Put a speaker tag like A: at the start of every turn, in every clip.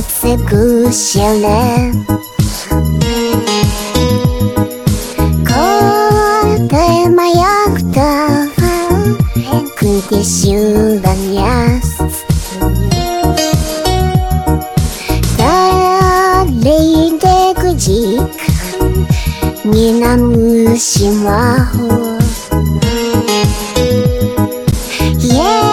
A: 是故乡人。Kota mayak tahan Kunti syuban yas Dalay de kujik Ninamu shimaho Yeah,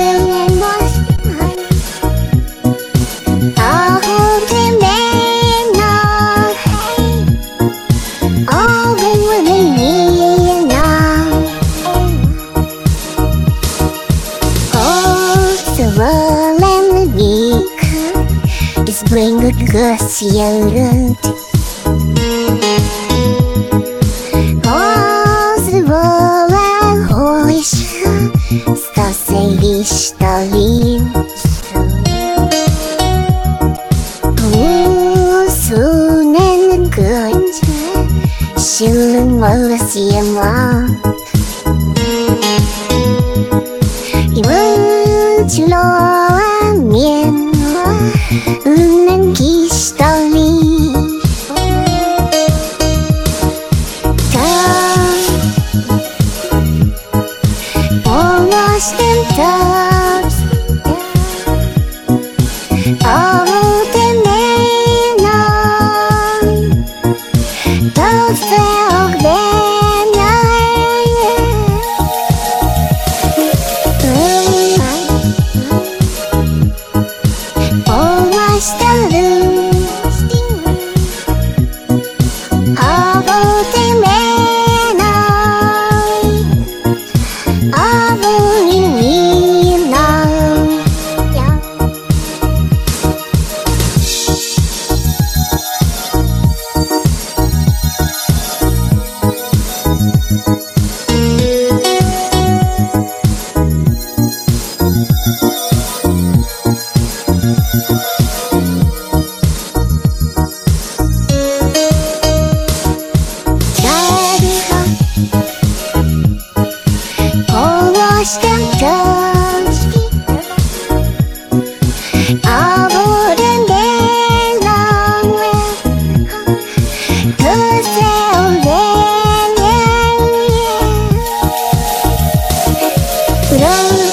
A: Bring a goose young. Oh, the world and hoish, stop saying Stalin. うなきしたり。がぼーしてん。だ But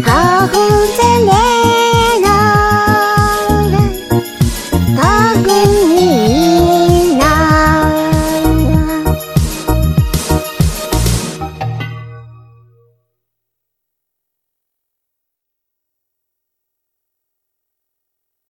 A: 好红在？